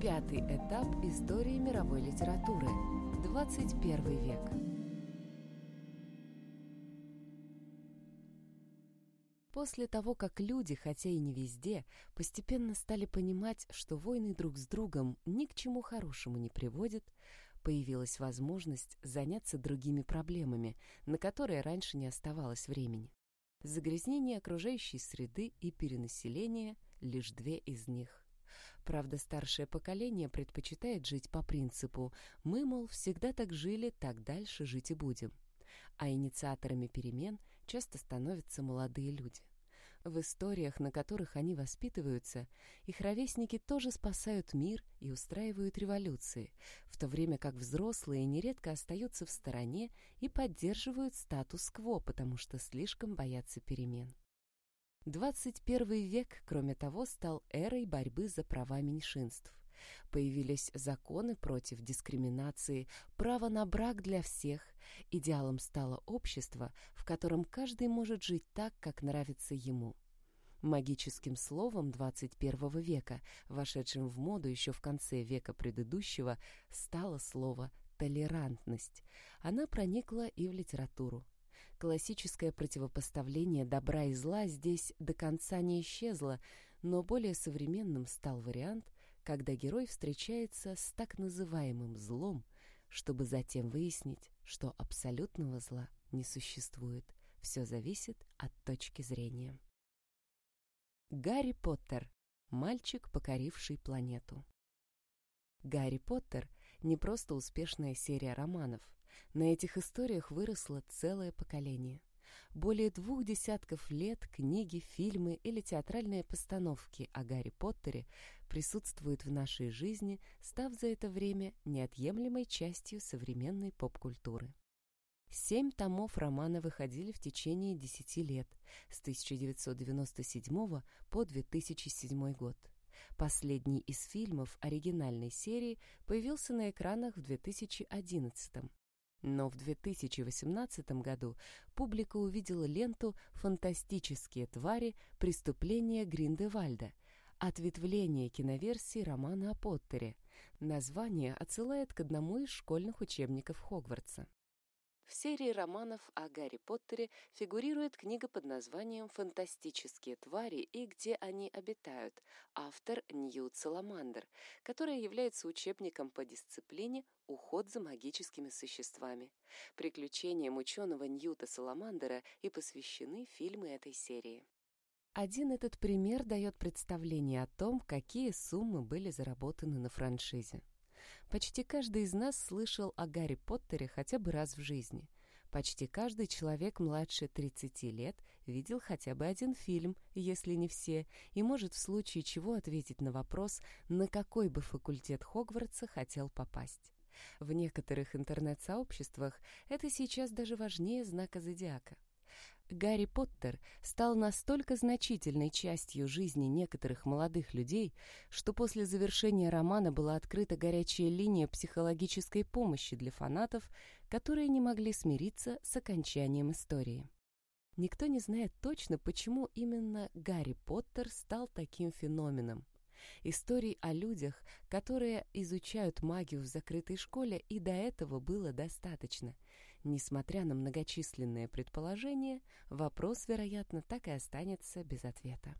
Пятый этап истории мировой литературы. 21 век. После того, как люди, хотя и не везде, постепенно стали понимать, что войны друг с другом ни к чему хорошему не приводят, появилась возможность заняться другими проблемами, на которые раньше не оставалось времени. Загрязнение окружающей среды и перенаселение – лишь две из них. Правда, старшее поколение предпочитает жить по принципу «мы, мол, всегда так жили, так дальше жить и будем». А инициаторами перемен часто становятся молодые люди. В историях, на которых они воспитываются, их ровесники тоже спасают мир и устраивают революции, в то время как взрослые нередко остаются в стороне и поддерживают статус-кво, потому что слишком боятся перемен. 21 век, кроме того, стал эрой борьбы за права меньшинств. Появились законы против дискриминации, право на брак для всех. Идеалом стало общество, в котором каждый может жить так, как нравится ему. Магическим словом 21 века, вошедшим в моду еще в конце века предыдущего, стало слово «толерантность». Она проникла и в литературу. Классическое противопоставление добра и зла здесь до конца не исчезло, но более современным стал вариант, когда герой встречается с так называемым злом, чтобы затем выяснить, что абсолютного зла не существует. Все зависит от точки зрения. Гарри Поттер. Мальчик, покоривший планету. Гарри Поттер — не просто успешная серия романов. На этих историях выросло целое поколение. Более двух десятков лет книги, фильмы или театральные постановки о Гарри Поттере присутствуют в нашей жизни, став за это время неотъемлемой частью современной поп-культуры. Семь томов романа выходили в течение десяти лет, с 1997 по 2007 год. Последний из фильмов оригинальной серии появился на экранах в 2011 но в 2018 году публика увидела ленту «Фантастические твари. Преступления Гриндевальда», ответвление киноверсии романа о Поттере. Название отсылает к одному из школьных учебников Хогвартса. В серии романов о Гарри Поттере фигурирует книга под названием «Фантастические твари и где они обитают», автор Ньют Саламандр, которая является учебником по дисциплине «Уход за магическими существами». Приключениям ученого Ньюта Саламандера и посвящены фильмы этой серии. Один этот пример дает представление о том, какие суммы были заработаны на франшизе. Почти каждый из нас слышал о Гарри Поттере хотя бы раз в жизни. Почти каждый человек младше 30 лет видел хотя бы один фильм, если не все, и может в случае чего ответить на вопрос, на какой бы факультет Хогвартса хотел попасть. В некоторых интернет-сообществах это сейчас даже важнее знака зодиака. Гарри Поттер стал настолько значительной частью жизни некоторых молодых людей, что после завершения романа была открыта горячая линия психологической помощи для фанатов, которые не могли смириться с окончанием истории. Никто не знает точно, почему именно Гарри Поттер стал таким феноменом. Историй о людях, которые изучают магию в закрытой школе, и до этого было достаточно — Несмотря на многочисленные предположения, вопрос, вероятно, так и останется без ответа.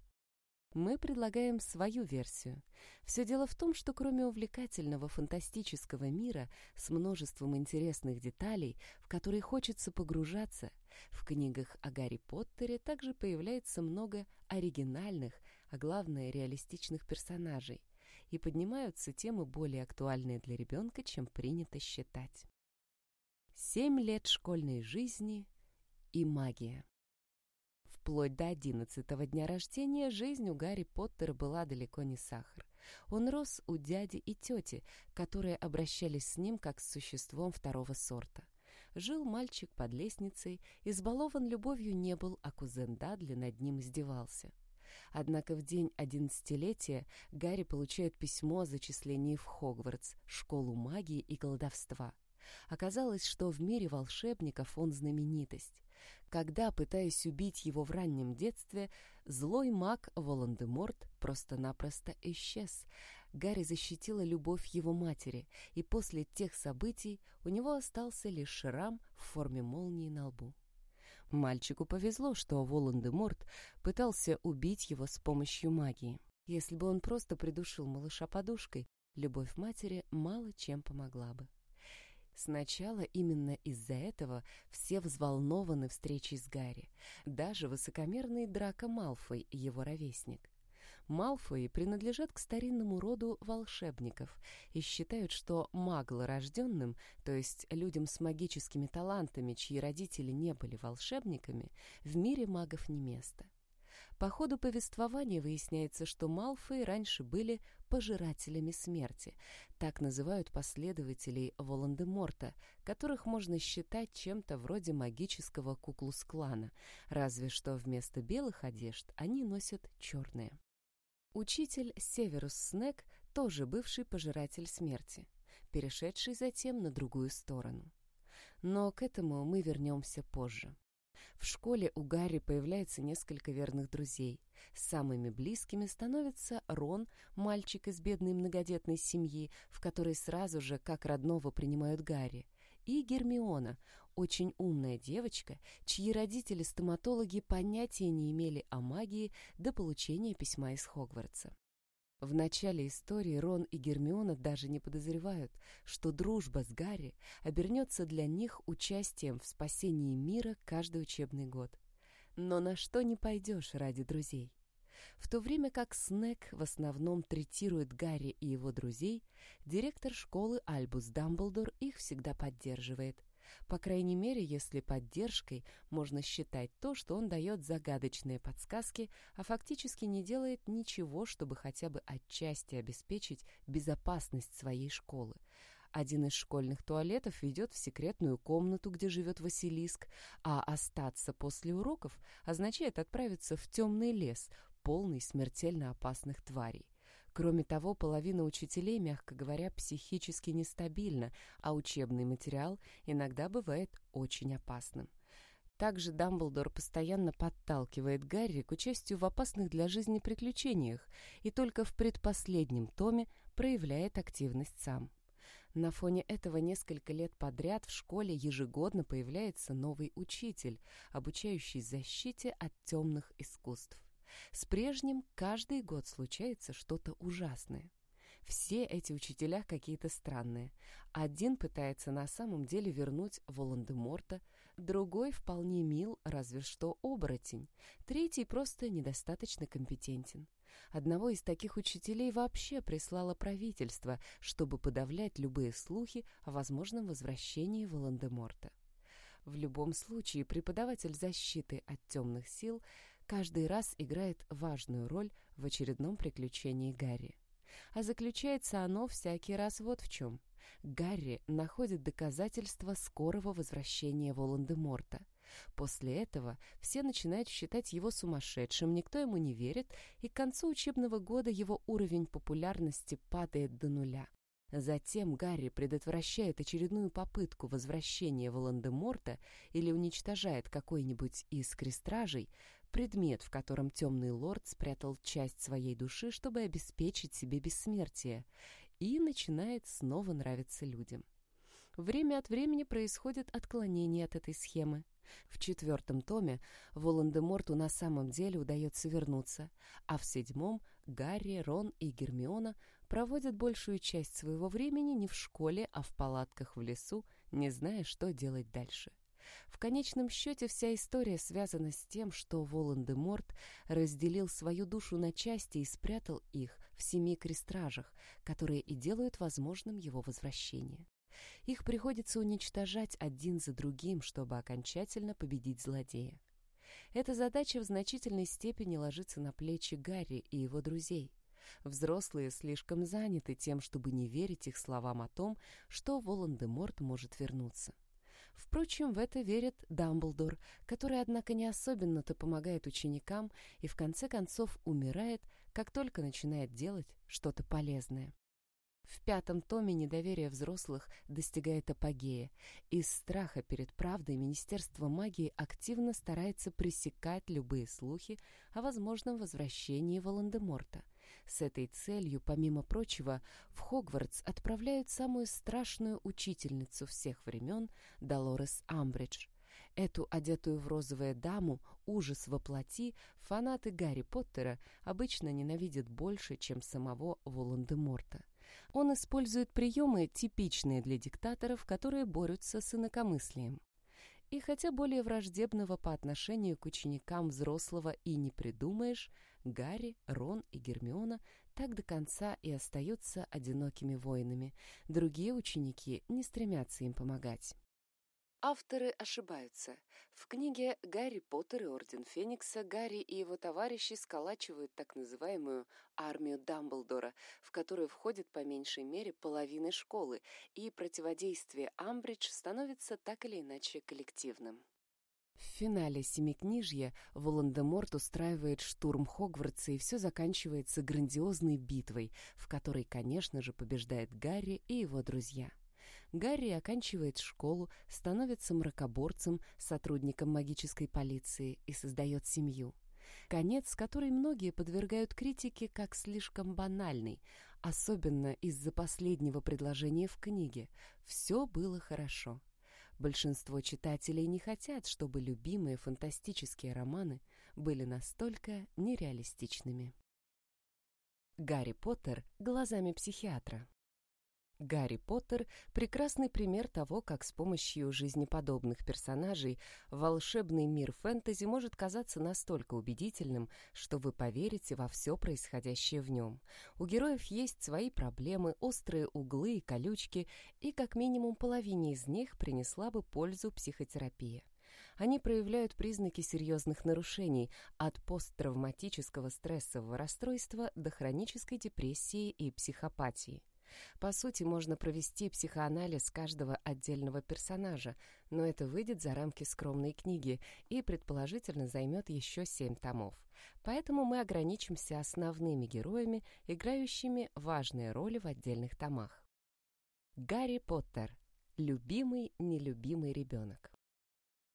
Мы предлагаем свою версию. Все дело в том, что кроме увлекательного фантастического мира с множеством интересных деталей, в которые хочется погружаться, в книгах о Гарри Поттере также появляется много оригинальных, а главное реалистичных персонажей, и поднимаются темы более актуальные для ребенка, чем принято считать. Семь лет школьной жизни и магия. Вплоть до одиннадцатого дня рождения жизнь у Гарри Поттера была далеко не сахар. Он рос у дяди и тети, которые обращались с ним как с существом второго сорта. Жил мальчик под лестницей, избалован любовью не был, а кузен Дадли над ним издевался. Однако в день одиннадцатилетия Гарри получает письмо о зачислении в Хогвартс, школу магии и колдовства — Оказалось, что в мире волшебников он знаменитость. Когда, пытаясь убить его в раннем детстве, злой маг Волан-де-Морт просто-напросто исчез. Гарри защитила любовь его матери, и после тех событий у него остался лишь шрам в форме молнии на лбу. Мальчику повезло, что Волан-де-Морт пытался убить его с помощью магии. Если бы он просто придушил малыша подушкой, любовь матери мало чем помогла бы. Сначала именно из-за этого все взволнованы встречей с Гарри, даже высокомерный Драко Малфой, его ровесник. Малфои принадлежат к старинному роду волшебников и считают, что маглорожденным, то есть людям с магическими талантами, чьи родители не были волшебниками, в мире магов не место. По ходу повествования выясняется, что Малфои раньше были пожирателями смерти, так называют последователей Волан-де-Морта, которых можно считать чем-то вроде магического куклус-клана, разве что вместо белых одежд они носят черные. Учитель Северус Снег тоже бывший пожиратель смерти, перешедший затем на другую сторону. Но к этому мы вернемся позже. В школе у Гарри появляется несколько верных друзей. Самыми близкими становится Рон, мальчик из бедной многодетной семьи, в которой сразу же как родного принимают Гарри, и Гермиона, очень умная девочка, чьи родители-стоматологи понятия не имели о магии до получения письма из Хогвартса. В начале истории Рон и Гермиона даже не подозревают, что дружба с Гарри обернется для них участием в спасении мира каждый учебный год. Но на что не пойдешь ради друзей? В то время как Снег в основном третирует Гарри и его друзей, директор школы Альбус Дамблдор их всегда поддерживает, по крайней мере, если поддержкой можно считать то, что он дает загадочные подсказки, а фактически не делает ничего, чтобы хотя бы отчасти обеспечить безопасность своей школы. Один из школьных туалетов ведет в секретную комнату, где живет Василиск, а остаться после уроков означает отправиться в темный лес, полный смертельно опасных тварей. Кроме того, половина учителей, мягко говоря, психически нестабильна, а учебный материал иногда бывает очень опасным. Также Дамблдор постоянно подталкивает Гарри к участию в опасных для жизни приключениях и только в предпоследнем томе проявляет активность сам. На фоне этого несколько лет подряд в школе ежегодно появляется новый учитель, обучающий защите от темных искусств. С прежним каждый год случается что-то ужасное. Все эти учителя какие-то странные. Один пытается на самом деле вернуть Волан-де-Морта, другой вполне мил, разве что оборотень, третий просто недостаточно компетентен. Одного из таких учителей вообще прислало правительство, чтобы подавлять любые слухи о возможном возвращении Волан-де-Морта. В любом случае, преподаватель защиты от темных сил каждый раз играет важную роль в очередном приключении Гарри. А заключается оно всякий раз вот в чем. Гарри находит доказательства скорого возвращения Волан-де-Морта. После этого все начинают считать его сумасшедшим, никто ему не верит, и к концу учебного года его уровень популярности падает до нуля. Затем Гарри предотвращает очередную попытку возвращения Волан-де-Морта или уничтожает какой-нибудь из крестражей, предмет, в котором темный лорд спрятал часть своей души, чтобы обеспечить себе бессмертие, и начинает снова нравиться людям. Время от времени происходит отклонение от этой схемы. В четвертом томе Волан-де-Морту на самом деле удается вернуться, а в седьмом Гарри, Рон и Гермиона проводят большую часть своего времени не в школе, а в палатках в лесу, не зная, что делать дальше. В конечном счете вся история связана с тем, что Волан-де-Морт разделил свою душу на части и спрятал их в семи крестражах, которые и делают возможным его возвращение. Их приходится уничтожать один за другим, чтобы окончательно победить злодея. Эта задача в значительной степени ложится на плечи Гарри и его друзей. Взрослые слишком заняты тем, чтобы не верить их словам о том, что Волан-де-Морт может вернуться. Впрочем, в это верит Дамблдор, который, однако, не особенно-то помогает ученикам и в конце концов умирает, как только начинает делать что-то полезное. В пятом томе недоверие взрослых достигает апогея. Из страха перед правдой Министерство магии активно старается пресекать любые слухи о возможном возвращении Волан-де-Морта С этой целью, помимо прочего, в Хогвартс отправляют самую страшную учительницу всех времен Долорес Амбридж. Эту одетую в розовое даму, ужас во плоти, фанаты Гарри Поттера обычно ненавидят больше, чем самого Волан-де-Морта. Он использует приемы, типичные для диктаторов, которые борются с инакомыслием. И хотя более враждебного по отношению к ученикам взрослого и не придумаешь, Гарри, Рон и Гермиона так до конца и остаются одинокими воинами. Другие ученики не стремятся им помогать. Авторы ошибаются. В книге «Гарри Поттер и Орден Феникса» Гарри и его товарищи сколачивают так называемую «армию Дамблдора», в которую входит по меньшей мере половина школы, и противодействие Амбридж становится так или иначе коллективным. В финале «Семикнижья» Волан-де-Морт устраивает штурм Хогвартса, и все заканчивается грандиозной битвой, в которой, конечно же, побеждает Гарри и его друзья. Гарри оканчивает школу, становится мракоборцем, сотрудником магической полиции и создает семью. Конец, который многие подвергают критике как слишком банальный, особенно из-за последнего предложения в книге «Все было хорошо». Большинство читателей не хотят, чтобы любимые фантастические романы были настолько нереалистичными. Гарри Поттер глазами психиатра Гарри Поттер — прекрасный пример того, как с помощью жизнеподобных персонажей волшебный мир фэнтези может казаться настолько убедительным, что вы поверите во все происходящее в нем. У героев есть свои проблемы, острые углы и колючки, и как минимум половине из них принесла бы пользу психотерапия. Они проявляют признаки серьезных нарушений от посттравматического стрессового расстройства до хронической депрессии и психопатии. По сути, можно провести психоанализ каждого отдельного персонажа, но это выйдет за рамки скромной книги и, предположительно, займет еще семь томов. Поэтому мы ограничимся основными героями, играющими важные роли в отдельных томах. Гарри Поттер. Любимый, нелюбимый ребенок.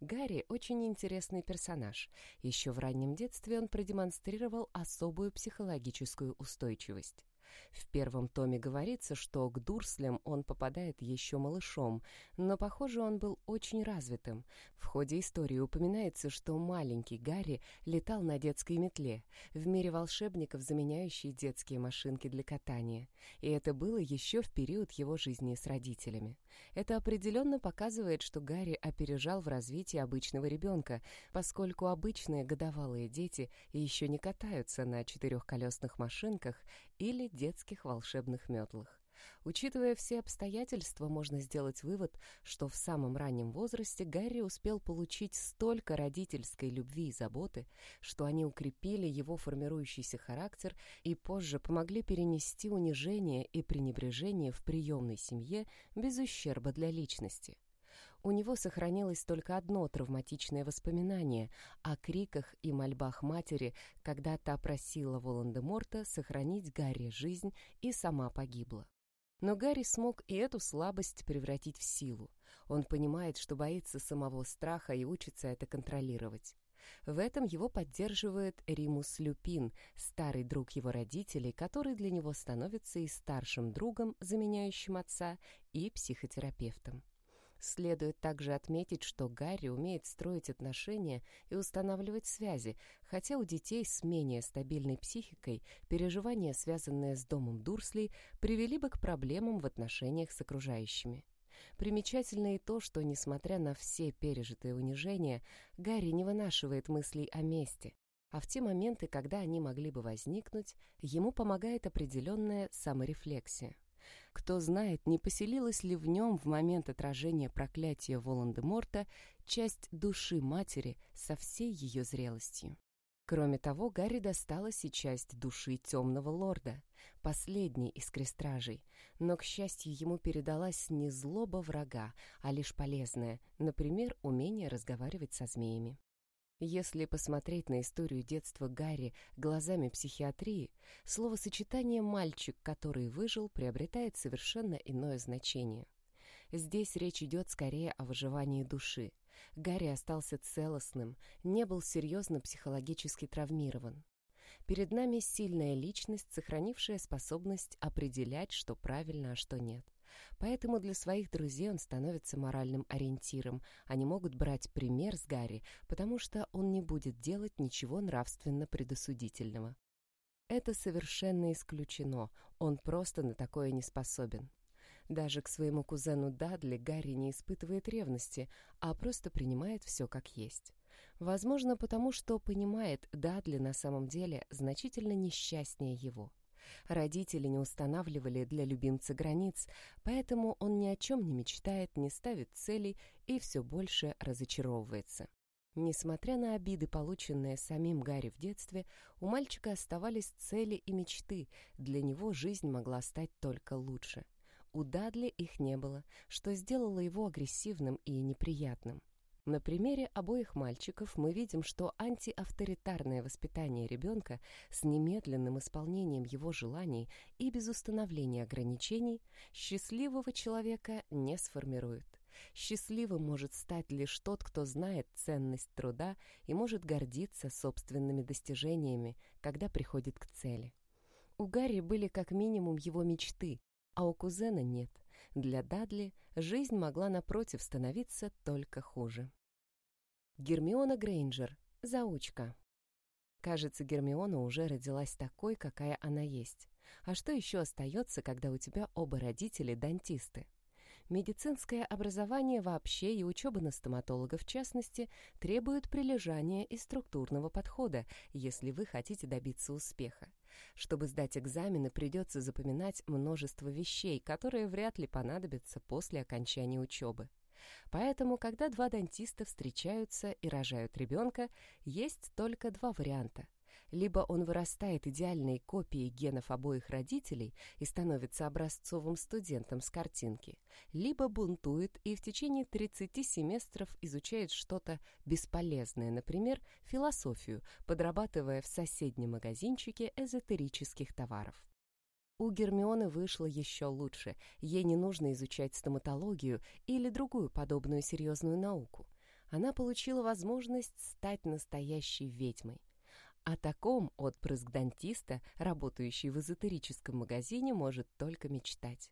Гарри очень интересный персонаж. Еще в раннем детстве он продемонстрировал особую психологическую устойчивость. В первом томе говорится, что к Дурслям он попадает еще малышом, но, похоже, он был очень развитым. В ходе истории упоминается, что маленький Гарри летал на детской метле, в мире волшебников, заменяющей детские машинки для катания. И это было еще в период его жизни с родителями. Это определенно показывает, что Гарри опережал в развитии обычного ребенка, поскольку обычные годовалые дети еще не катаются на четырехколесных машинках или детских волшебных метлах. Учитывая все обстоятельства, можно сделать вывод, что в самом раннем возрасте Гарри успел получить столько родительской любви и заботы, что они укрепили его формирующийся характер и позже помогли перенести унижение и пренебрежение в приемной семье без ущерба для личности. У него сохранилось только одно травматичное воспоминание о криках и мольбах матери, когда та просила Волан-де-Морта сохранить Гарри жизнь и сама погибла. Но Гарри смог и эту слабость превратить в силу. Он понимает, что боится самого страха и учится это контролировать. В этом его поддерживает Римус Люпин, старый друг его родителей, который для него становится и старшим другом, заменяющим отца, и психотерапевтом. Следует также отметить, что Гарри умеет строить отношения и устанавливать связи, хотя у детей с менее стабильной психикой переживания, связанные с домом Дурсли, привели бы к проблемам в отношениях с окружающими. Примечательно и то, что, несмотря на все пережитые унижения, Гарри не вынашивает мыслей о мести, а в те моменты, когда они могли бы возникнуть, ему помогает определенная саморефлексия. Кто знает, не поселилась ли в нем в момент отражения проклятия Волан-де-Морта часть души матери со всей ее зрелостью. Кроме того, Гарри досталась и часть души темного лорда, последней из крестражей, но, к счастью, ему передалась не злоба врага, а лишь полезная, например, умение разговаривать со змеями. Если посмотреть на историю детства Гарри глазами психиатрии, словосочетание «мальчик, который выжил» приобретает совершенно иное значение. Здесь речь идет скорее о выживании души. Гарри остался целостным, не был серьезно психологически травмирован. Перед нами сильная личность, сохранившая способность определять, что правильно, а что нет. Поэтому для своих друзей он становится моральным ориентиром. Они могут брать пример с Гарри, потому что он не будет делать ничего нравственно предосудительного. Это совершенно исключено, он просто на такое не способен. Даже к своему кузену Дадли Гарри не испытывает ревности, а просто принимает все как есть. Возможно, потому что понимает, Дадли на самом деле значительно несчастнее его. Родители не устанавливали для любимца границ, поэтому он ни о чем не мечтает, не ставит целей и все больше разочаровывается. Несмотря на обиды, полученные самим Гарри в детстве, у мальчика оставались цели и мечты, для него жизнь могла стать только лучше. У Дадли их не было, что сделало его агрессивным и неприятным. На примере обоих мальчиков мы видим, что антиавторитарное воспитание ребенка с немедленным исполнением его желаний и без установления ограничений счастливого человека не сформирует. Счастливым может стать лишь тот, кто знает ценность труда и может гордиться собственными достижениями, когда приходит к цели. У Гарри были как минимум его мечты, а у кузена нет. Для Дадли жизнь могла напротив становиться только хуже. Гермиона Грейнджер. Заучка. Кажется, Гермиона уже родилась такой, какая она есть. А что еще остается, когда у тебя оба родители дантисты? Медицинское образование вообще и учеба на стоматолога в частности требуют прилежания и структурного подхода, если вы хотите добиться успеха. Чтобы сдать экзамены, придется запоминать множество вещей, которые вряд ли понадобятся после окончания учебы. Поэтому, когда два дантиста встречаются и рожают ребенка, есть только два варианта. Либо он вырастает идеальной копией генов обоих родителей и становится образцовым студентом с картинки, либо бунтует и в течение 30 семестров изучает что-то бесполезное, например, философию, подрабатывая в соседнем магазинчике эзотерических товаров. У Гермионы вышло еще лучше. Ей не нужно изучать стоматологию или другую подобную серьезную науку. Она получила возможность стать настоящей ведьмой. О таком отпрыск дантиста, работающий в эзотерическом магазине, может только мечтать.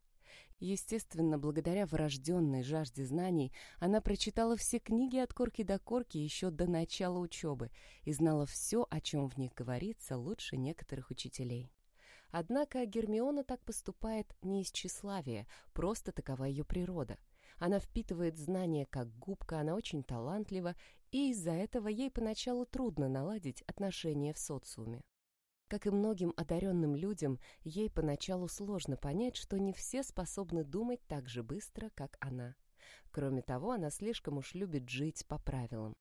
Естественно, благодаря врожденной жажде знаний, она прочитала все книги от корки до корки еще до начала учебы и знала все, о чем в них говорится, лучше некоторых учителей. Однако Гермиона так поступает не из тщеславия, просто такова ее природа. Она впитывает знания как губка, она очень талантлива и из-за этого ей поначалу трудно наладить отношения в социуме. Как и многим одаренным людям, ей поначалу сложно понять, что не все способны думать так же быстро, как она. Кроме того, она слишком уж любит жить по правилам.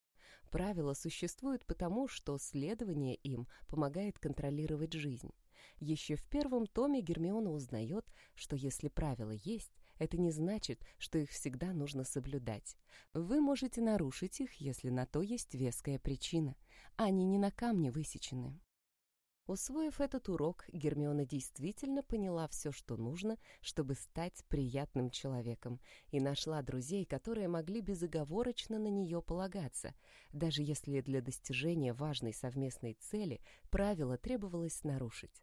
Правила существуют потому, что следование им помогает контролировать жизнь. Еще в первом томе Гермиона узнает, что если правила есть, это не значит, что их всегда нужно соблюдать. Вы можете нарушить их, если на то есть веская причина. Они не на камне высечены. Усвоив этот урок, Гермиона действительно поняла все, что нужно, чтобы стать приятным человеком, и нашла друзей, которые могли безоговорочно на нее полагаться, даже если для достижения важной совместной цели правила требовалось нарушить.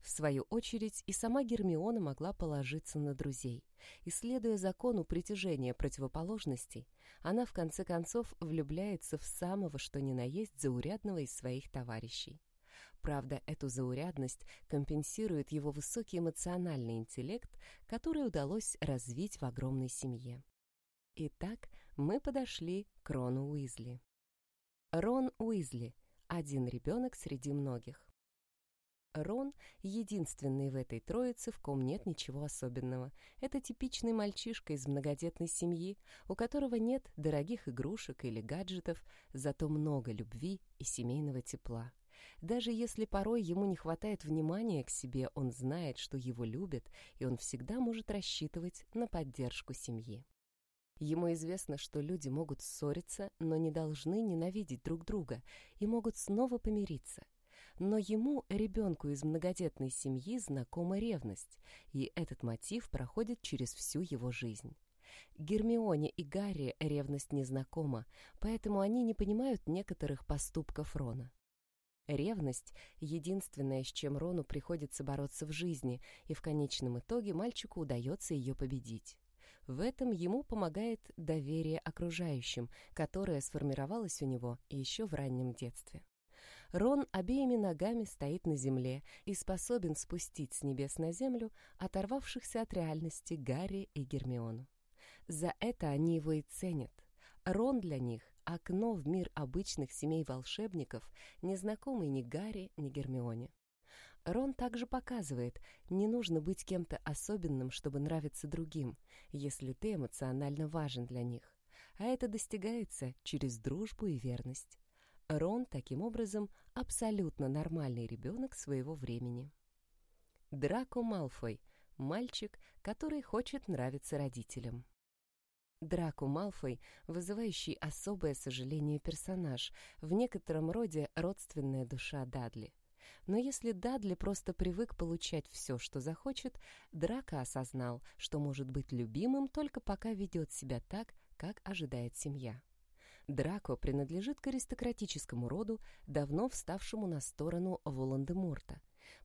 В свою очередь, и сама Гермиона могла положиться на друзей. Исследуя закону притяжения противоположностей, она в конце концов влюбляется в самого что ни на есть заурядного из своих товарищей. Правда, эту заурядность компенсирует его высокий эмоциональный интеллект, который удалось развить в огромной семье. Итак, мы подошли к Рону Уизли. Рон Уизли – один ребенок среди многих. Рон — единственный в этой троице, в ком нет ничего особенного. Это типичный мальчишка из многодетной семьи, у которого нет дорогих игрушек или гаджетов, зато много любви и семейного тепла. Даже если порой ему не хватает внимания к себе, он знает, что его любят, и он всегда может рассчитывать на поддержку семьи. Ему известно, что люди могут ссориться, но не должны ненавидеть друг друга и могут снова помириться — но ему, ребенку из многодетной семьи, знакома ревность, и этот мотив проходит через всю его жизнь. Гермионе и Гарри ревность незнакома, поэтому они не понимают некоторых поступков Рона. Ревность — единственное, с чем Рону приходится бороться в жизни, и в конечном итоге мальчику удается ее победить. В этом ему помогает доверие окружающим, которое сформировалось у него еще в раннем детстве. Рон обеими ногами стоит на земле и способен спустить с небес на землю оторвавшихся от реальности Гарри и Гермиону. За это они его и ценят. Рон для них — окно в мир обычных семей волшебников, незнакомый ни Гарри, ни Гермионе. Рон также показывает, не нужно быть кем-то особенным, чтобы нравиться другим, если ты эмоционально важен для них. А это достигается через дружбу и верность. Рон, таким образом, абсолютно нормальный ребенок своего времени. Драко Малфой – мальчик, который хочет нравиться родителям. Драко Малфой, вызывающий особое сожаление персонаж, в некотором роде родственная душа Дадли. Но если Дадли просто привык получать все, что захочет, Драко осознал, что может быть любимым только пока ведет себя так, как ожидает семья. Драко принадлежит к аристократическому роду, давно вставшему на сторону Волан-де-Морта.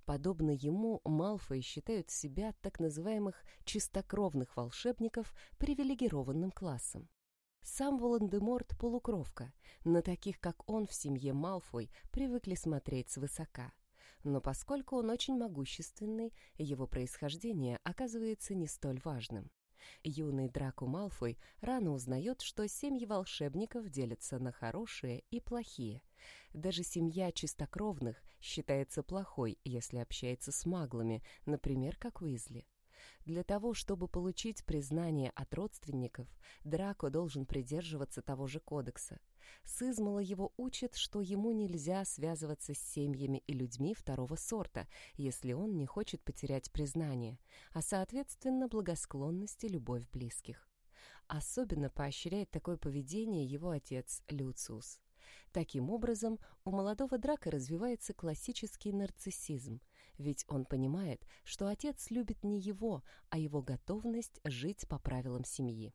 Подобно ему, Малфои считают себя так называемых чистокровных волшебников привилегированным классом. Сам Волан-де-Морт — полукровка. На таких, как он, в семье Малфой привыкли смотреть свысока. Но поскольку он очень могущественный, его происхождение оказывается не столь важным. Юный Драко Малфой рано узнает, что семьи волшебников делятся на хорошие и плохие. Даже семья чистокровных считается плохой, если общается с маглами, например, как Уизли. Для того, чтобы получить признание от родственников, Драко должен придерживаться того же кодекса. Сызмала его учит, что ему нельзя связываться с семьями и людьми второго сорта, если он не хочет потерять признание, а, соответственно, благосклонность и любовь близких. Особенно поощряет такое поведение его отец Люциус. Таким образом, у молодого Драка развивается классический нарциссизм, ведь он понимает, что отец любит не его, а его готовность жить по правилам семьи.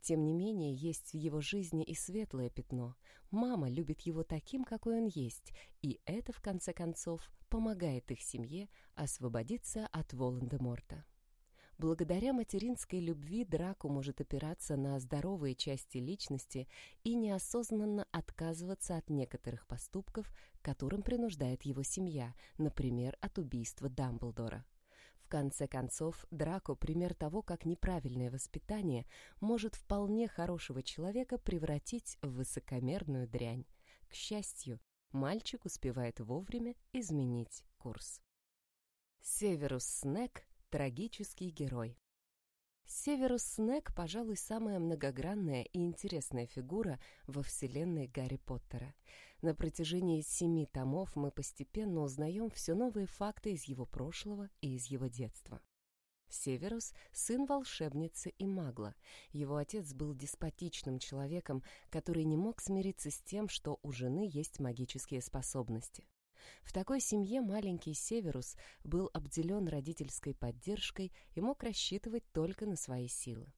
Тем не менее, есть в его жизни и светлое пятно. Мама любит его таким, какой он есть, и это, в конце концов, помогает их семье освободиться от Волан-де-Морта. Благодаря материнской любви Драку может опираться на здоровые части личности и неосознанно отказываться от некоторых поступков, которым принуждает его семья, например, от убийства Дамблдора. В конце концов, Драко – пример того, как неправильное воспитание может вполне хорошего человека превратить в высокомерную дрянь. К счастью, мальчик успевает вовремя изменить курс. Северус Снег Трагический герой. Северус Снег, пожалуй, самая многогранная и интересная фигура во вселенной Гарри Поттера. На протяжении семи томов мы постепенно узнаем все новые факты из его прошлого и из его детства. Северус — сын волшебницы и магла. Его отец был деспотичным человеком, который не мог смириться с тем, что у жены есть магические способности. В такой семье маленький Северус был обделен родительской поддержкой и мог рассчитывать только на свои силы.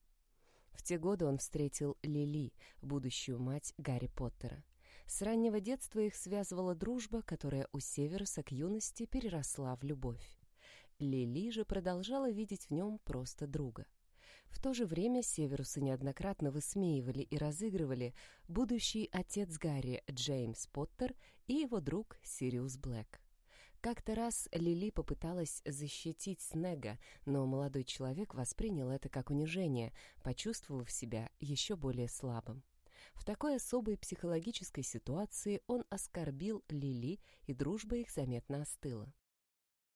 В те годы он встретил Лили, будущую мать Гарри Поттера. С раннего детства их связывала дружба, которая у Северуса к юности переросла в любовь. Лили же продолжала видеть в нем просто друга. В то же время Северуса неоднократно высмеивали и разыгрывали будущий отец Гарри Джеймс Поттер и его друг Сириус Блэк. Как-то раз Лили попыталась защитить Снега, но молодой человек воспринял это как унижение, почувствовав себя еще более слабым. В такой особой психологической ситуации он оскорбил Лили, и дружба их заметно остыла.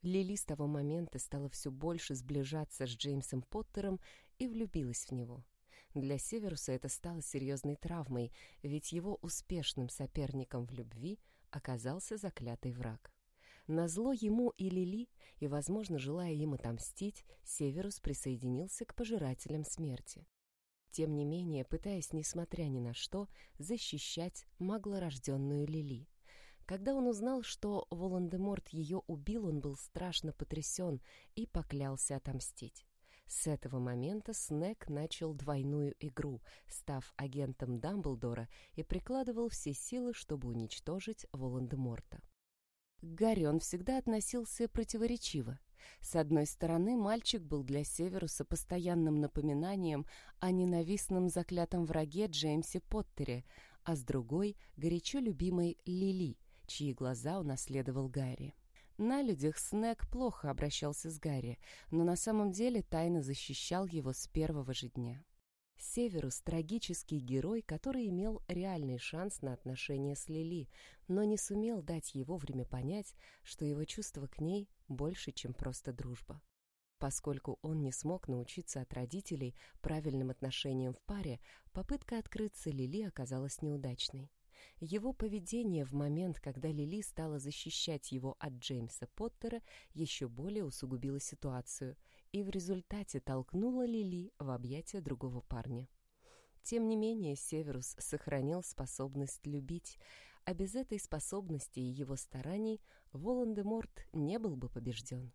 Лили с того момента стала все больше сближаться с Джеймсом Поттером и влюбилась в него. Для Северуса это стало серьезной травмой, ведь его успешным соперником в любви оказался заклятый враг. Назло ему и Лили, и, возможно, желая им отомстить, Северус присоединился к пожирателям смерти. Тем не менее, пытаясь, несмотря ни на что, защищать маглорожденную Лили. Когда он узнал, что Волан-де-Морт ее убил, он был страшно потрясен и поклялся отомстить. С этого момента Снег начал двойную игру, став агентом Дамблдора и прикладывал все силы, чтобы уничтожить Волан-де-Морта. Гарри он всегда относился противоречиво. С одной стороны, мальчик был для Северуса постоянным напоминанием о ненавистном заклятом враге Джеймсе Поттере, а с другой — горячо любимой Лили, чьи глаза унаследовал Гарри. На людях Снег плохо обращался с Гарри, но на самом деле тайно защищал его с первого же дня. Северус — трагический герой, который имел реальный шанс на отношения с Лили, но не сумел дать ей вовремя понять, что его чувство к ней больше, чем просто дружба. Поскольку он не смог научиться от родителей правильным отношениям в паре, попытка открыться Лили оказалась неудачной. Его поведение в момент, когда Лили стала защищать его от Джеймса Поттера, еще более усугубило ситуацию и в результате толкнуло Лили в объятия другого парня. Тем не менее, Северус сохранил способность любить, а без этой способности и его стараний Волан-де-Морт не был бы побежден.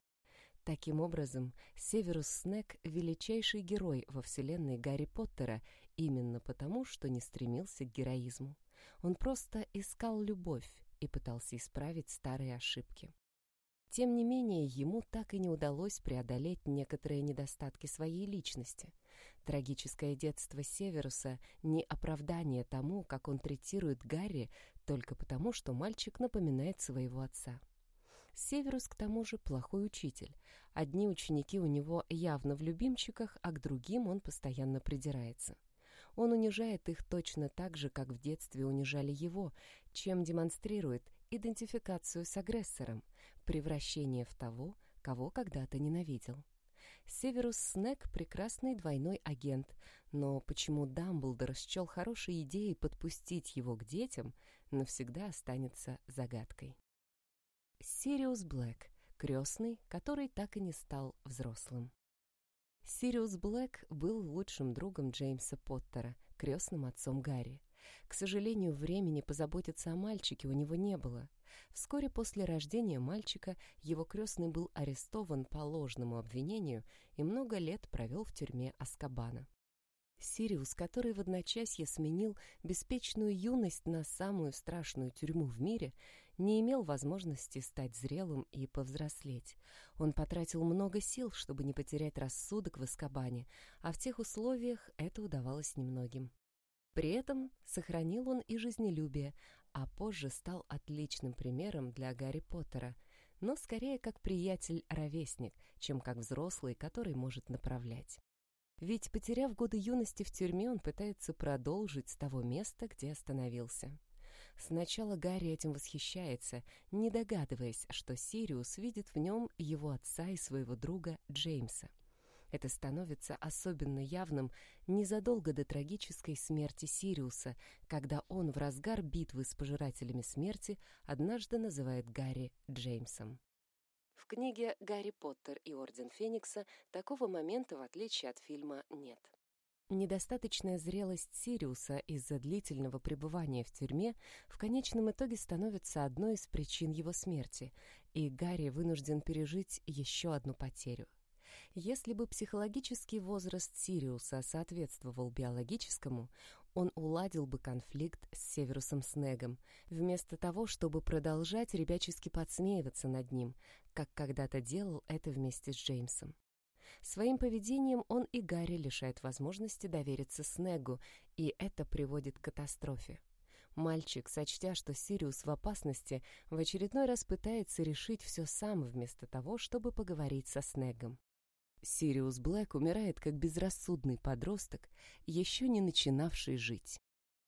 Таким образом, Северус Снег — величайший герой во вселенной Гарри Поттера именно потому, что не стремился к героизму. Он просто искал любовь и пытался исправить старые ошибки. Тем не менее, ему так и не удалось преодолеть некоторые недостатки своей личности. Трагическое детство Северуса — не оправдание тому, как он третирует Гарри только потому, что мальчик напоминает своего отца. Северус, к тому же, плохой учитель. Одни ученики у него явно в любимчиках, а к другим он постоянно придирается. Он унижает их точно так же, как в детстве унижали его, чем демонстрирует идентификацию с агрессором, превращение в того, кого когда-то ненавидел. Северус Снег — прекрасный двойной агент, но почему Дамблдор счел хорошей идеей подпустить его к детям, навсегда останется загадкой. Сириус Блэк — крестный, который так и не стал взрослым. Сириус Блэк был лучшим другом Джеймса Поттера, крестным отцом Гарри. К сожалению, времени позаботиться о мальчике у него не было. Вскоре после рождения мальчика его крестный был арестован по ложному обвинению и много лет провел в тюрьме Азкабана. Сириус, который в одночасье сменил беспечную юность на самую страшную тюрьму в мире, не имел возможности стать зрелым и повзрослеть. Он потратил много сил, чтобы не потерять рассудок в Аскабане, а в тех условиях это удавалось немногим. При этом сохранил он и жизнелюбие, а позже стал отличным примером для Гарри Поттера, но скорее как приятель-ровесник, чем как взрослый, который может направлять. Ведь, потеряв годы юности в тюрьме, он пытается продолжить с того места, где остановился. Сначала Гарри этим восхищается, не догадываясь, что Сириус видит в нем его отца и своего друга Джеймса. Это становится особенно явным незадолго до трагической смерти Сириуса, когда он в разгар битвы с пожирателями смерти однажды называет Гарри Джеймсом. В книге «Гарри Поттер и Орден Феникса» такого момента, в отличие от фильма, нет. Недостаточная зрелость Сириуса из-за длительного пребывания в тюрьме в конечном итоге становится одной из причин его смерти, и Гарри вынужден пережить еще одну потерю. Если бы психологический возраст Сириуса соответствовал биологическому, он уладил бы конфликт с Северусом Снегом, вместо того, чтобы продолжать ребячески подсмеиваться над ним, как когда-то делал это вместе с Джеймсом. Своим поведением он и Гарри лишает возможности довериться Снегу, и это приводит к катастрофе. Мальчик, сочтя, что Сириус в опасности, в очередной раз пытается решить все сам, вместо того, чтобы поговорить со Снеггом. Сириус Блэк умирает как безрассудный подросток, еще не начинавший жить.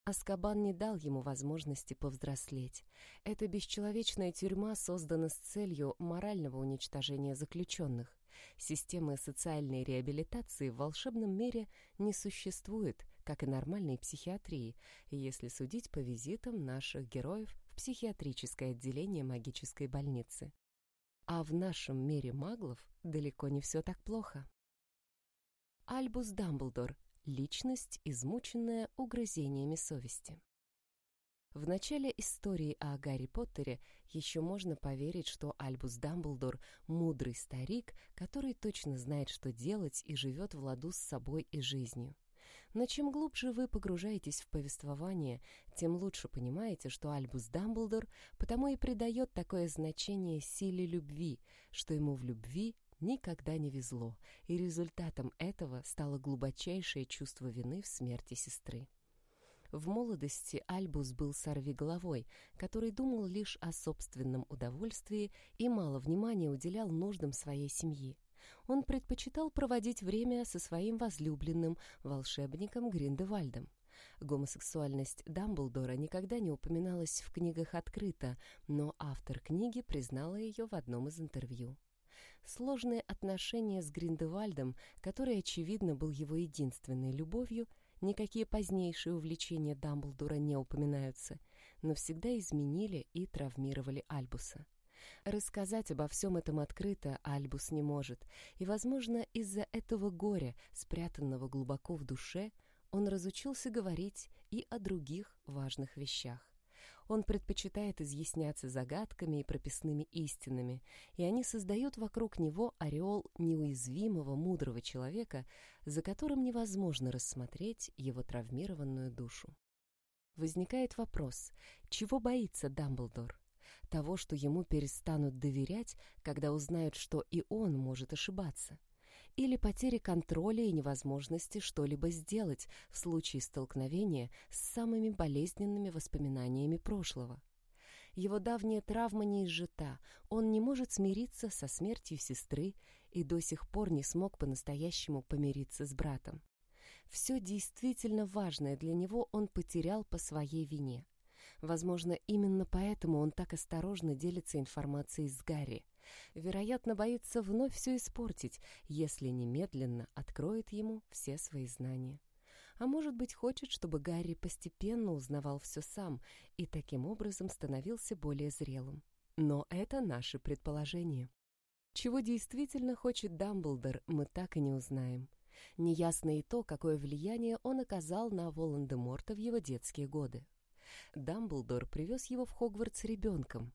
Азкабан не дал ему возможности повзрослеть. Эта бесчеловечная тюрьма создана с целью морального уничтожения заключенных. Системы социальной реабилитации в волшебном мире не существует, как и нормальной психиатрии, если судить по визитам наших героев в психиатрическое отделение магической больницы. А в нашем мире маглов далеко не все так плохо. Альбус Дамблдор Личность, измученная угрызениями совести. В начале истории о Гарри Поттере еще можно поверить, что Альбус Дамблдор — мудрый старик, который точно знает, что делать и живет в ладу с собой и жизнью. Но чем глубже вы погружаетесь в повествование, тем лучше понимаете, что Альбус Дамблдор потому и придает такое значение силе любви, что ему в любви никогда не везло, и результатом этого стало глубочайшее чувство вины в смерти сестры. В молодости Альбус был сорвиголовой, который думал лишь о собственном удовольствии и мало внимания уделял нуждам своей семьи. Он предпочитал проводить время со своим возлюбленным, волшебником Гриндевальдом. Гомосексуальность Дамблдора никогда не упоминалась в книгах открыто, но автор книги признала ее в одном из интервью. Сложные отношения с Гриндевальдом, который, очевидно, был его единственной любовью, никакие позднейшие увлечения Дамблдора не упоминаются, но всегда изменили и травмировали Альбуса. Рассказать обо всем этом открыто Альбус не может, и, возможно, из-за этого горя, спрятанного глубоко в душе, он разучился говорить и о других важных вещах. Он предпочитает изъясняться загадками и прописными истинами, и они создают вокруг него ореол неуязвимого, мудрого человека, за которым невозможно рассмотреть его травмированную душу. Возникает вопрос, чего боится Дамблдор? Того, что ему перестанут доверять, когда узнают, что и он может ошибаться – или потери контроля и невозможности что-либо сделать в случае столкновения с самыми болезненными воспоминаниями прошлого. Его давняя травма не изжита, он не может смириться со смертью сестры и до сих пор не смог по-настоящему помириться с братом. Все действительно важное для него он потерял по своей вине. Возможно, именно поэтому он так осторожно делится информацией с Гарри – вероятно, боится вновь все испортить, если немедленно откроет ему все свои знания. А может быть, хочет, чтобы Гарри постепенно узнавал все сам и таким образом становился более зрелым. Но это наши предположения. Чего действительно хочет Дамблдор, мы так и не узнаем. Неясно и то, какое влияние он оказал на Волан-де-Морта в его детские годы. Дамблдор привез его в Хогвартс ребенком,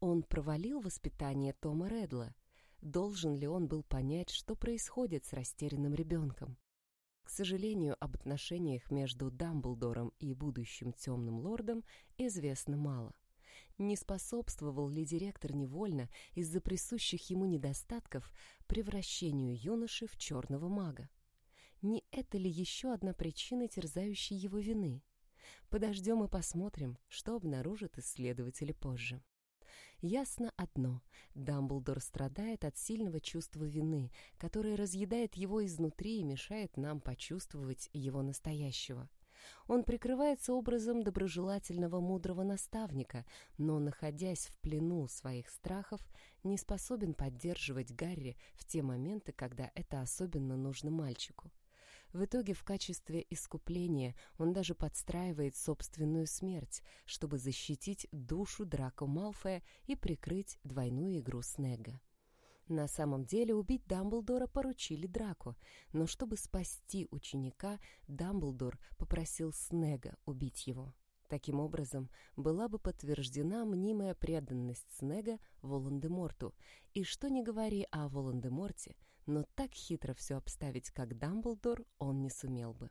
он провалил воспитание Тома Редла. Должен ли он был понять, что происходит с растерянным ребенком? К сожалению, об отношениях между Дамблдором и будущим темным лордом известно мало. Не способствовал ли директор невольно из-за присущих ему недостатков превращению юноши в черного мага? Не это ли еще одна причина терзающей его вины? Подождем и посмотрим, что обнаружат исследователи позже. Ясно одно — Дамблдор страдает от сильного чувства вины, которое разъедает его изнутри и мешает нам почувствовать его настоящего. Он прикрывается образом доброжелательного мудрого наставника, но, находясь в плену своих страхов, не способен поддерживать Гарри в те моменты, когда это особенно нужно мальчику. В итоге в качестве искупления он даже подстраивает собственную смерть, чтобы защитить душу Драко Малфоя и прикрыть двойную игру Снега. На самом деле убить Дамблдора поручили Драко, но чтобы спасти ученика, Дамблдор попросил Снега убить его. Таким образом, была бы подтверждена мнимая преданность Снега Волан-де-Морту, и что не говори о Волан-де-Морте, но так хитро все обставить, как Дамблдор, он не сумел бы.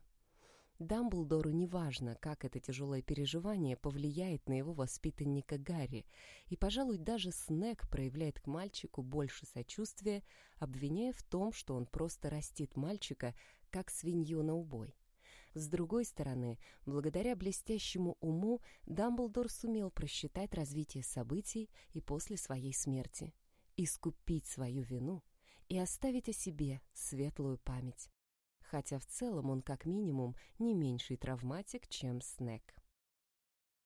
Дамблдору не важно, как это тяжелое переживание повлияет на его воспитанника Гарри, и, пожалуй, даже Снег проявляет к мальчику больше сочувствия, обвиняя в том, что он просто растит мальчика, как свинью на убой. С другой стороны, благодаря блестящему уму Дамблдор сумел просчитать развитие событий и после своей смерти, искупить свою вину и оставить о себе светлую память. Хотя в целом он как минимум не меньший травматик, чем Снег.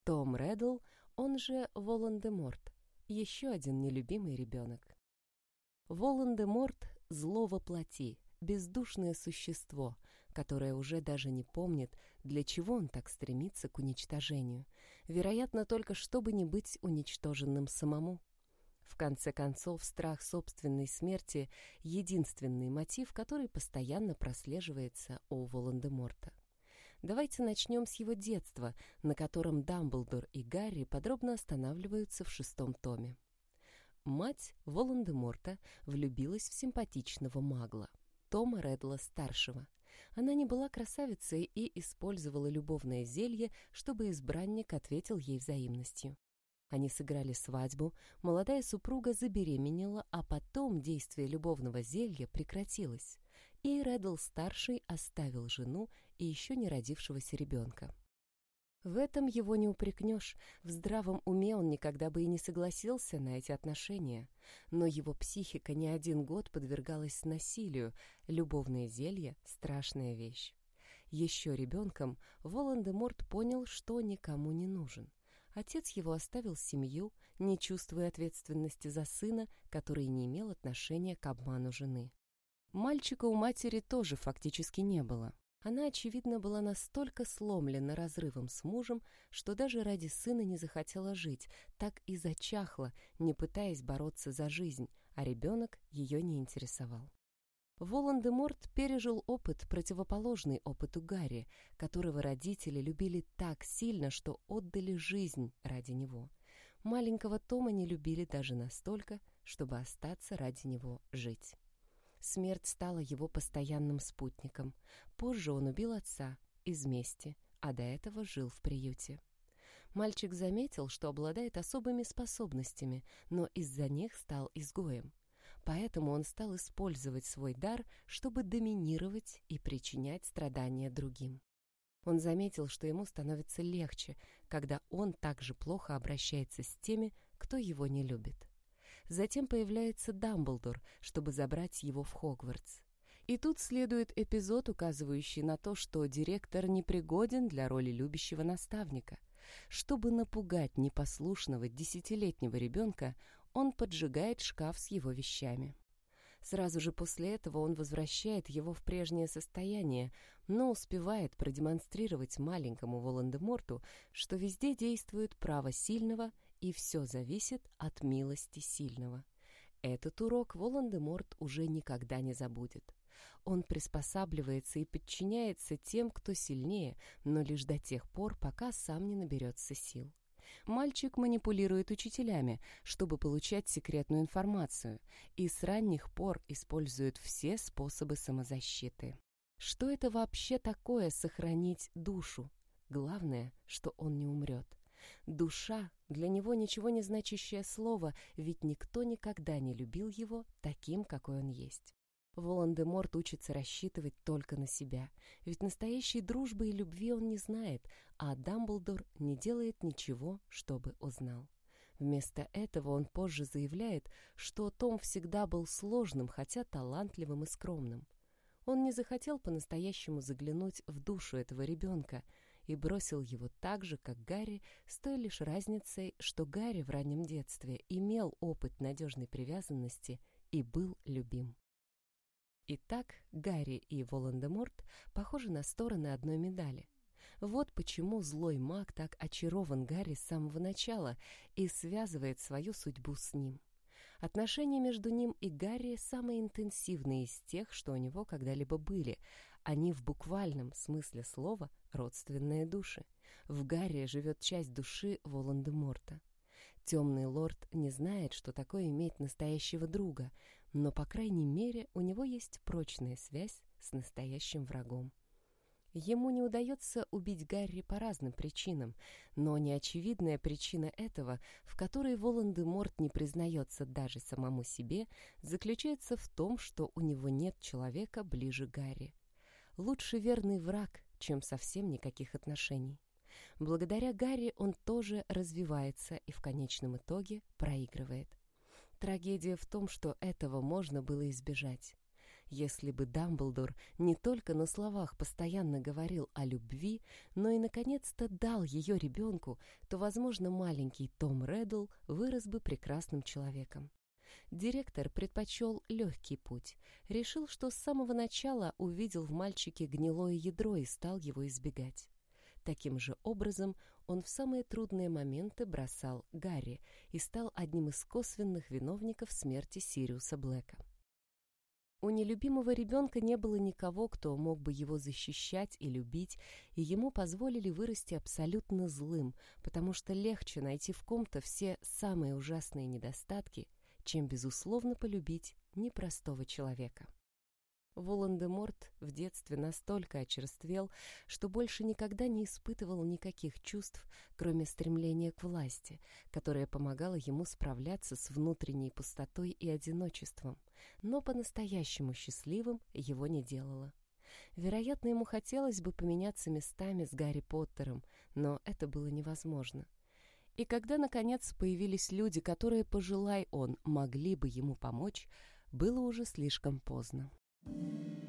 Том Реддл, он же Волан-де-Морт, еще один нелюбимый ребенок. Волан-де-Морт — зло воплоти, бездушное существо, которое уже даже не помнит, для чего он так стремится к уничтожению. Вероятно, только чтобы не быть уничтоженным самому. В конце концов, страх собственной смерти — единственный мотив, который постоянно прослеживается у Волан-де-Морта. Давайте начнем с его детства, на котором Дамблдор и Гарри подробно останавливаются в шестом томе. Мать Волан-де-Морта влюбилась в симпатичного магла, Тома Редла-старшего. Она не была красавицей и использовала любовное зелье, чтобы избранник ответил ей взаимностью. Они сыграли свадьбу, молодая супруга забеременела, а потом действие любовного зелья прекратилось, и Реддл-старший оставил жену и еще не родившегося ребенка. В этом его не упрекнешь, в здравом уме он никогда бы и не согласился на эти отношения. Но его психика не один год подвергалась насилию, любовное зелье — страшная вещь. Еще ребенком Волан-де-Морт понял, что никому не нужен. Отец его оставил семью, не чувствуя ответственности за сына, который не имел отношения к обману жены. Мальчика у матери тоже фактически не было. Она, очевидно, была настолько сломлена разрывом с мужем, что даже ради сына не захотела жить, так и зачахла, не пытаясь бороться за жизнь, а ребенок ее не интересовал. Волан-де-Морт пережил опыт, противоположный опыту Гарри, которого родители любили так сильно, что отдали жизнь ради него. Маленького Тома не любили даже настолько, чтобы остаться ради него жить. Смерть стала его постоянным спутником. Позже он убил отца из мести, а до этого жил в приюте. Мальчик заметил, что обладает особыми способностями, но из-за них стал изгоем. Поэтому он стал использовать свой дар, чтобы доминировать и причинять страдания другим. Он заметил, что ему становится легче, когда он также плохо обращается с теми, кто его не любит. Затем появляется Дамблдор, чтобы забрать его в Хогвартс. И тут следует эпизод, указывающий на то, что директор непригоден для роли любящего наставника. Чтобы напугать непослушного десятилетнего ребенка, он поджигает шкаф с его вещами. Сразу же после этого он возвращает его в прежнее состояние, но успевает продемонстрировать маленькому Волан-де-Морту, что везде действует право сильного и все зависит от милости сильного. Этот урок Волан-де-Морт уже никогда не забудет. Он приспосабливается и подчиняется тем, кто сильнее, но лишь до тех пор, пока сам не наберется сил. Мальчик манипулирует учителями, чтобы получать секретную информацию, и с ранних пор использует все способы самозащиты. Что это вообще такое сохранить душу? Главное, что он не умрет. Душа — для него ничего не значащее слово, ведь никто никогда не любил его таким, какой он есть. Волан-де-Морт учится рассчитывать только на себя, ведь настоящей дружбы и любви он не знает, а Дамблдор не делает ничего, чтобы узнал. Вместо этого он позже заявляет, что Том всегда был сложным, хотя талантливым и скромным. Он не захотел по-настоящему заглянуть в душу этого ребенка и бросил его так же, как Гарри, с той лишь разницей, что Гарри в раннем детстве имел опыт надежной привязанности и был любим. Итак, Гарри и Волан-де-Морт похожи на стороны одной медали. Вот почему злой маг так очарован Гарри с самого начала и связывает свою судьбу с ним. Отношения между ним и Гарри самые интенсивные из тех, что у него когда-либо были. Они в буквальном смысле слова родственные души. В Гарри живет часть души Волан-де-Морта. Темный лорд не знает, что такое иметь настоящего друга, но, по крайней мере, у него есть прочная связь с настоящим врагом. Ему не удается убить Гарри по разным причинам, но неочевидная причина этого, в которой Волан-де-Морт не признается даже самому себе, заключается в том, что у него нет человека ближе Гарри. Лучше верный враг, чем совсем никаких отношений. Благодаря Гарри он тоже развивается и в конечном итоге проигрывает. Трагедия в том, что этого можно было избежать. Если бы Дамблдор не только на словах постоянно говорил о любви, но и, наконец-то, дал ее ребенку, то, возможно, маленький Том Реддл вырос бы прекрасным человеком. Директор предпочел легкий путь. Решил, что с самого начала увидел в мальчике гнилое ядро и стал его избегать. Таким же образом он в самые трудные моменты бросал Гарри и стал одним из косвенных виновников смерти Сириуса Блэка. У нелюбимого ребенка не было никого, кто мог бы его защищать и любить, и ему позволили вырасти абсолютно злым, потому что легче найти в ком-то все самые ужасные недостатки, чем, безусловно, полюбить непростого человека. Волан-де-Морт в детстве настолько очерствел, что больше никогда не испытывал никаких чувств, кроме стремления к власти, которое помогало ему справляться с внутренней пустотой и одиночеством, но по-настоящему счастливым его не делало. Вероятно, ему хотелось бы поменяться местами с Гарри Поттером, но это было невозможно. И когда, наконец, появились люди, которые, пожелай он, могли бы ему помочь, было уже слишком поздно. Thank you.